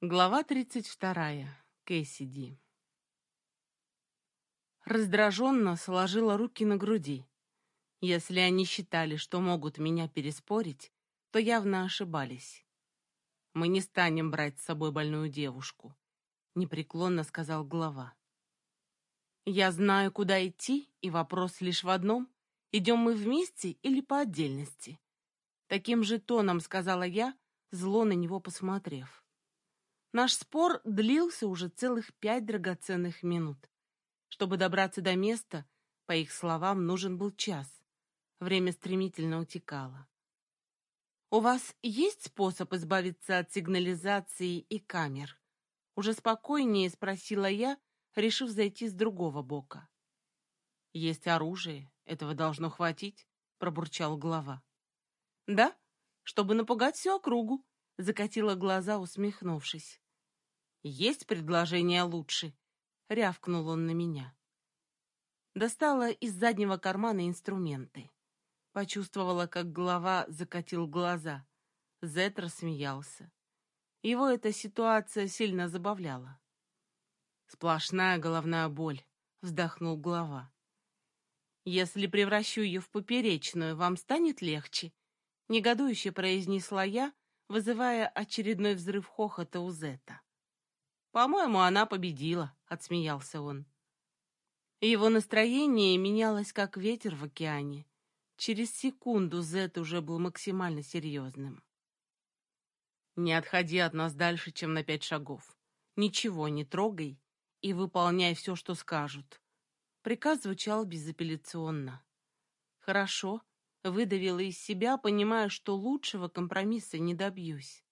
Глава 32. Кэссиди. Раздраженно сложила руки на груди. Если они считали, что могут меня переспорить, то явно ошибались. «Мы не станем брать с собой больную девушку», — непреклонно сказал глава. «Я знаю, куда идти, и вопрос лишь в одном. Идем мы вместе или по отдельности?» Таким же тоном сказала я, зло на него посмотрев. Наш спор длился уже целых пять драгоценных минут. Чтобы добраться до места, по их словам, нужен был час. Время стремительно утекало. «У вас есть способ избавиться от сигнализации и камер?» Уже спокойнее спросила я, решив зайти с другого бока. «Есть оружие, этого должно хватить», — пробурчал глава. «Да, чтобы напугать всю округу», закатила глаза, усмехнувшись. «Есть предложение лучше?» — рявкнул он на меня. Достала из заднего кармана инструменты. Почувствовала, как голова закатил глаза. Зет рассмеялся. Его эта ситуация сильно забавляла. «Сплошная головная боль», — вздохнул глава. «Если превращу ее в поперечную, вам станет легче?» — негодующе произнесла я, вызывая очередной взрыв хохота у Зета. «По-моему, она победила», — отсмеялся он. Его настроение менялось, как ветер в океане. Через секунду Зет уже был максимально серьезным. «Не отходи от нас дальше, чем на пять шагов. Ничего не трогай и выполняй все, что скажут». Приказ звучал безапелляционно. «Хорошо», выдавила из себя, понимая, что лучшего компромисса не добьюсь.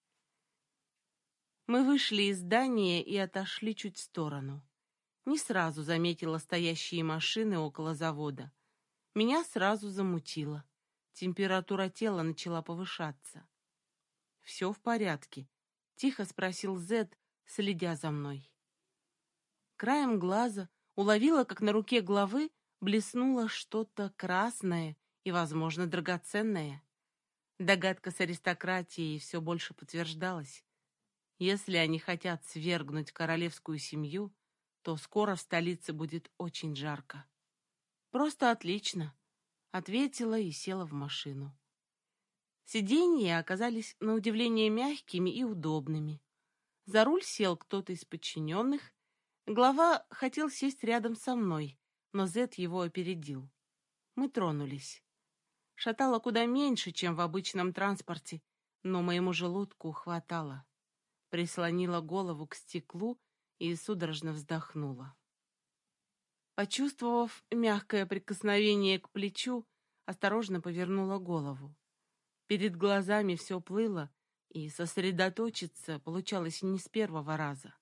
Мы вышли из здания и отошли чуть в сторону. Не сразу заметила стоящие машины около завода. Меня сразу замутило. Температура тела начала повышаться. «Все в порядке?» — тихо спросил Зед, следя за мной. Краем глаза уловила, как на руке главы блеснуло что-то красное и, возможно, драгоценное. Догадка с аристократией все больше подтверждалась. Если они хотят свергнуть королевскую семью, то скоро в столице будет очень жарко. Просто отлично, ответила и села в машину. Сиденья оказались на удивление мягкими и удобными. За руль сел кто-то из подчиненных. Глава хотел сесть рядом со мной, но Зет его опередил. Мы тронулись шатало куда меньше, чем в обычном транспорте, но моему желудку хватало. Прислонила голову к стеклу и судорожно вздохнула. Почувствовав мягкое прикосновение к плечу, осторожно повернула голову. Перед глазами все плыло, и сосредоточиться получалось не с первого раза.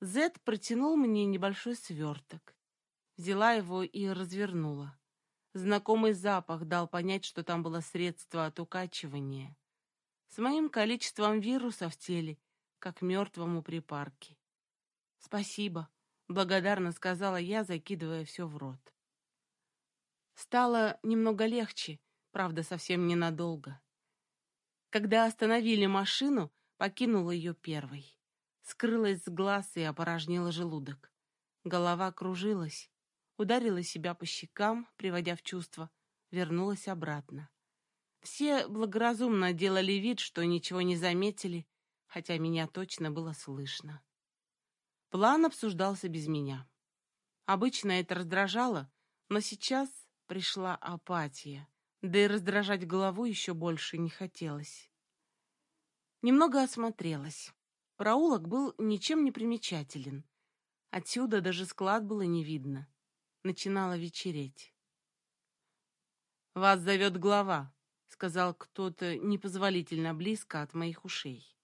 Зед протянул мне небольшой сверток. Взяла его и развернула. Знакомый запах дал понять, что там было средство от укачивания. С моим количеством вируса в теле, как мертвому припарке. «Спасибо», — благодарно сказала я, закидывая все в рот. Стало немного легче, правда, совсем ненадолго. Когда остановили машину, покинула ее первой. Скрылась с глаз и опорожнила желудок. Голова кружилась, ударила себя по щекам, приводя в чувство, вернулась обратно. Все благоразумно делали вид, что ничего не заметили, хотя меня точно было слышно. План обсуждался без меня. Обычно это раздражало, но сейчас пришла апатия, да и раздражать голову еще больше не хотелось. Немного осмотрелась. Проулок был ничем не примечателен. Отсюда даже склад было не видно начинало вечереть. «Вас зовет глава», — сказал кто-то непозволительно близко от моих ушей.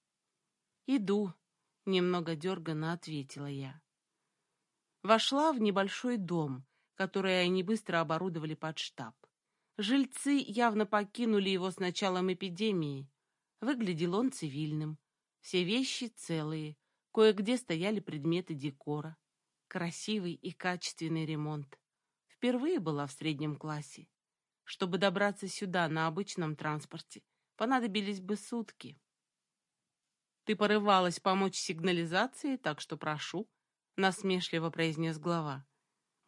«Иду», — немного дерганно ответила я. Вошла в небольшой дом, который они быстро оборудовали под штаб. Жильцы явно покинули его с началом эпидемии. Выглядел он цивильным. Все вещи целые, кое-где стояли предметы декора. Красивый и качественный ремонт. Впервые была в среднем классе. Чтобы добраться сюда на обычном транспорте, понадобились бы сутки. Ты порывалась помочь сигнализации, так что прошу, — насмешливо произнес глава.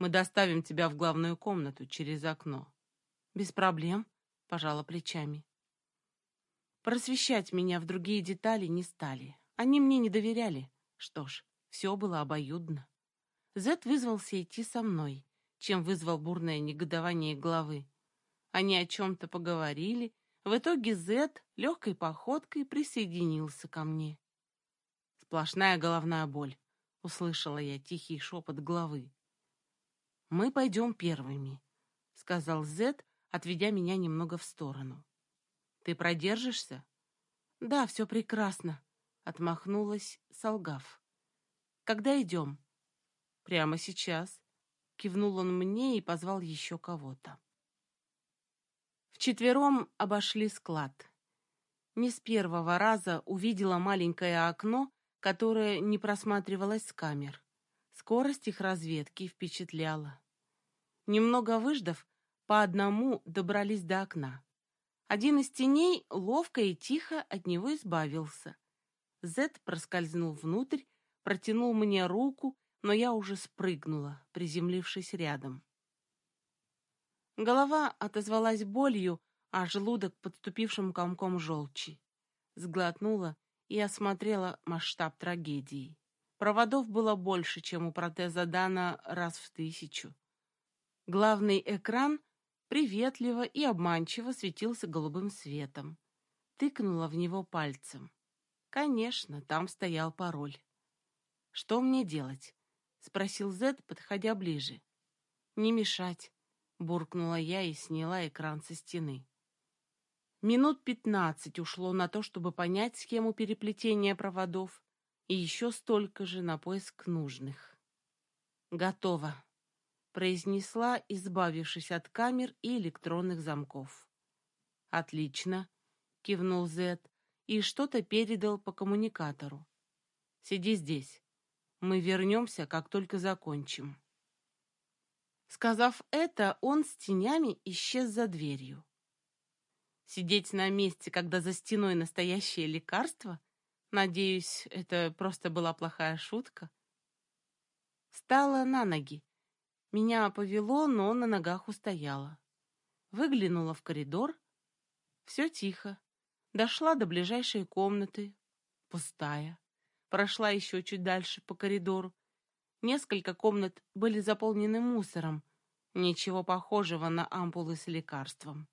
Мы доставим тебя в главную комнату через окно. Без проблем, — пожала плечами. Просвещать меня в другие детали не стали. Они мне не доверяли. Что ж, все было обоюдно. Зет вызвался идти со мной, чем вызвал бурное негодование главы. Они о чем-то поговорили. В итоге Зет легкой походкой присоединился ко мне. «Сплошная головная боль», — услышала я тихий шепот главы. «Мы пойдем первыми», — сказал Зет, отведя меня немного в сторону. «Ты продержишься?» «Да, все прекрасно», — отмахнулась, солгав. «Когда идем?» «Прямо сейчас», — кивнул он мне и позвал еще кого-то. Вчетвером обошли склад. Не с первого раза увидела маленькое окно, которое не просматривалось с камер. Скорость их разведки впечатляла. Немного выждав, по одному добрались до окна. Один из теней ловко и тихо от него избавился. Зет проскользнул внутрь, протянул мне руку, но я уже спрыгнула, приземлившись рядом. Голова отозвалась болью, а желудок подступившим комком желчи. Сглотнула и осмотрела масштаб трагедии. Проводов было больше, чем у протеза Дана раз в тысячу. Главный экран приветливо и обманчиво светился голубым светом. Тыкнула в него пальцем. Конечно, там стоял пароль. «Что мне делать?» — спросил Зед, подходя ближе. «Не мешать», — буркнула я и сняла экран со стены. Минут пятнадцать ушло на то, чтобы понять схему переплетения проводов, и еще столько же на поиск нужных. «Готово», произнесла, избавившись от камер и электронных замков. «Отлично», — кивнул Зет и что-то передал по коммуникатору. «Сиди здесь. Мы вернемся, как только закончим». Сказав это, он с тенями исчез за дверью. Сидеть на месте, когда за стеной настоящее лекарство? Надеюсь, это просто была плохая шутка. Стала на ноги, меня повело, но на ногах устояла. Выглянула в коридор. Все тихо. Дошла до ближайшей комнаты. Пустая. Прошла еще чуть дальше по коридору. Несколько комнат были заполнены мусором. Ничего похожего на ампулы с лекарством.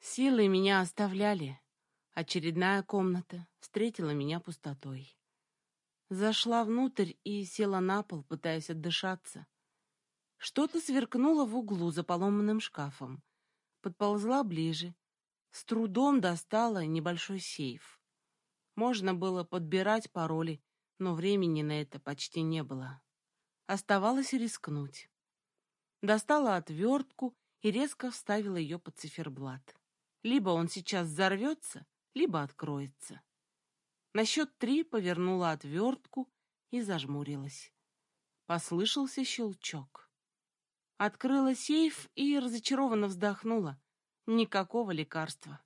Силы меня оставляли. Очередная комната встретила меня пустотой. Зашла внутрь и села на пол, пытаясь отдышаться. Что-то сверкнуло в углу за поломанным шкафом. Подползла ближе. С трудом достала небольшой сейф. Можно было подбирать пароли, но времени на это почти не было. Оставалось рискнуть. Достала отвертку и резко вставила ее под циферблат. Либо он сейчас взорвется, либо откроется. На счет три повернула отвертку и зажмурилась. Послышался щелчок. Открыла сейф и разочарованно вздохнула. Никакого лекарства.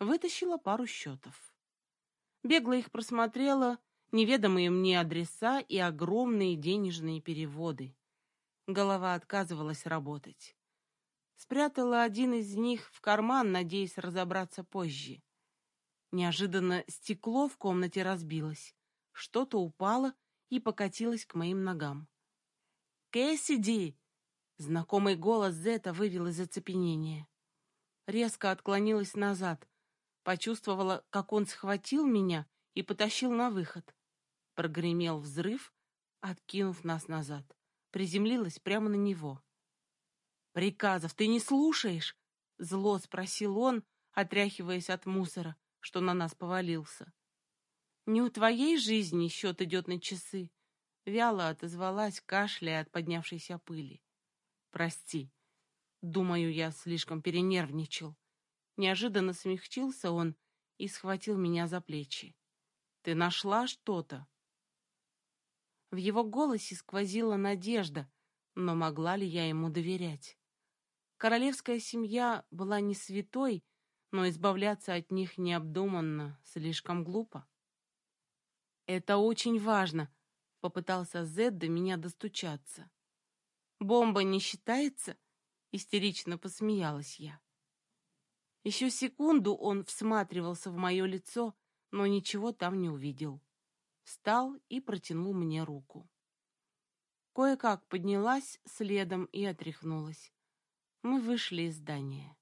Вытащила пару счетов. Бегло их просмотрела, неведомые мне адреса и огромные денежные переводы. Голова отказывалась работать. Спрятала один из них в карман, надеясь разобраться позже. Неожиданно стекло в комнате разбилось. Что-то упало и покатилось к моим ногам. «Кэссиди!» Знакомый голос Зета вывел из оцепенения. Резко отклонилась назад. Почувствовала, как он схватил меня и потащил на выход. Прогремел взрыв, откинув нас назад. Приземлилась прямо на него. «Приказов ты не слушаешь?» Зло спросил он, отряхиваясь от мусора что на нас повалился. Не у твоей жизни счет идет на часы. Вяло отозвалась, кашляя от поднявшейся пыли. Прости. Думаю, я слишком перенервничал. Неожиданно смягчился он и схватил меня за плечи. Ты нашла что-то? В его голосе сквозила надежда, но могла ли я ему доверять? Королевская семья была не святой, но избавляться от них необдуманно, слишком глупо. «Это очень важно», — попытался Зед до меня достучаться. «Бомба не считается?» — истерично посмеялась я. Еще секунду он всматривался в мое лицо, но ничего там не увидел. Встал и протянул мне руку. Кое-как поднялась следом и отряхнулась. Мы вышли из здания.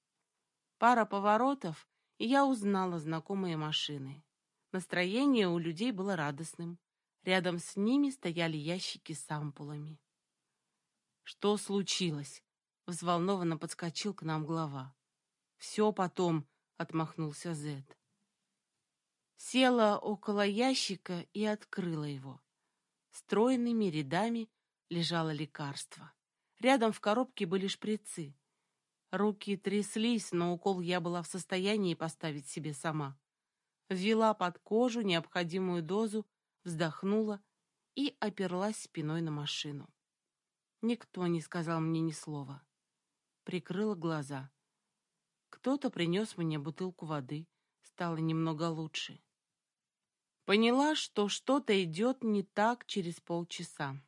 Пара поворотов, и я узнала знакомые машины. Настроение у людей было радостным. Рядом с ними стояли ящики с ампулами. «Что случилось?» — взволнованно подскочил к нам глава. «Все потом», — отмахнулся Зет. Села около ящика и открыла его. Стройными рядами лежало лекарство. Рядом в коробке были шприцы. Руки тряслись, но укол я была в состоянии поставить себе сама ввела под кожу необходимую дозу, вздохнула и оперлась спиной на машину. Никто не сказал мне ни слова. Прикрыла глаза. Кто-то принес мне бутылку воды, стало немного лучше. Поняла, что что-то идет не так через полчаса.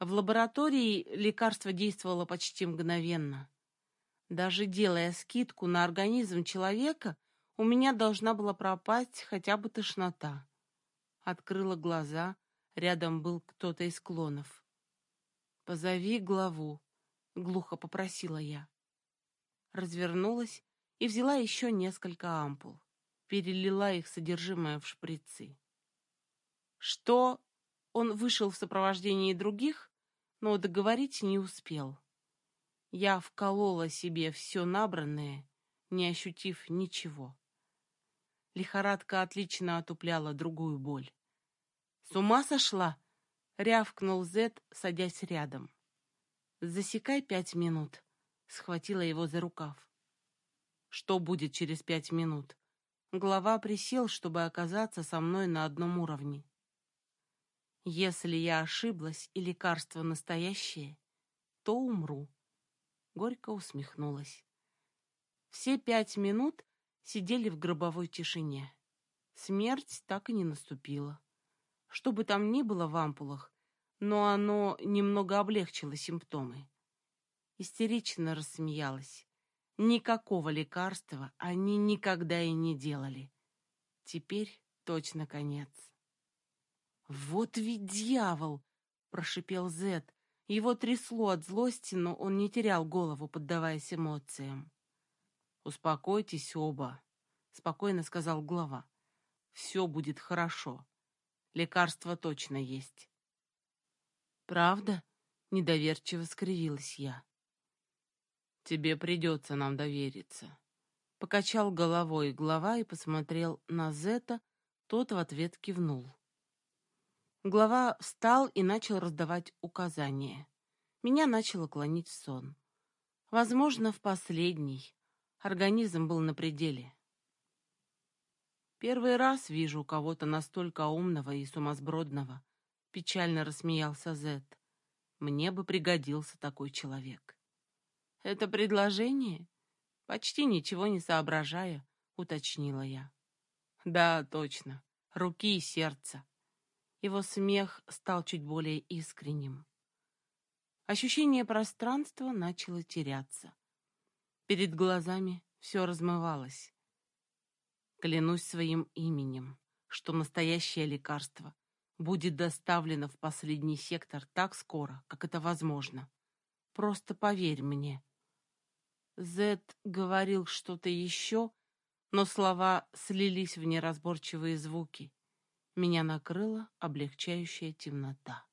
В лаборатории лекарство действовало почти мгновенно. Даже делая скидку на организм человека, у меня должна была пропасть хотя бы тошнота. Открыла глаза, рядом был кто-то из клонов. «Позови главу», — глухо попросила я. Развернулась и взяла еще несколько ампул. Перелила их содержимое в шприцы. «Что?» Он вышел в сопровождении других, но договорить не успел. Я вколола себе все набранное, не ощутив ничего. Лихорадка отлично отупляла другую боль. «С ума сошла?» — рявкнул Зет, садясь рядом. «Засекай пять минут», — схватила его за рукав. «Что будет через пять минут?» Глава присел, чтобы оказаться со мной на одном уровне. «Если я ошиблась и лекарство настоящее, то умру», — горько усмехнулась. Все пять минут сидели в гробовой тишине. Смерть так и не наступила. Что бы там ни было в ампулах, но оно немного облегчило симптомы. Истерично рассмеялась. Никакого лекарства они никогда и не делали. Теперь точно конец. «Вот ведь дьявол!» — прошипел Зет. Его трясло от злости, но он не терял голову, поддаваясь эмоциям. «Успокойтесь оба», — спокойно сказал глава. «Все будет хорошо. Лекарство точно есть». «Правда?» — недоверчиво скривилась я. «Тебе придется нам довериться». Покачал головой глава и посмотрел на Зета, тот в ответ кивнул. Глава встал и начал раздавать указания. Меня начало клонить в сон. Возможно, в последний. Организм был на пределе. Первый раз вижу кого-то настолько умного и сумасбродного. Печально рассмеялся Зет. Мне бы пригодился такой человек. Это предложение? Почти ничего не соображая, уточнила я. Да, точно. Руки и сердце. Его смех стал чуть более искренним. Ощущение пространства начало теряться. Перед глазами все размывалось. Клянусь своим именем, что настоящее лекарство будет доставлено в последний сектор так скоро, как это возможно. Просто поверь мне. Зет говорил что-то еще, но слова слились в неразборчивые звуки. Меня накрыла облегчающая темнота.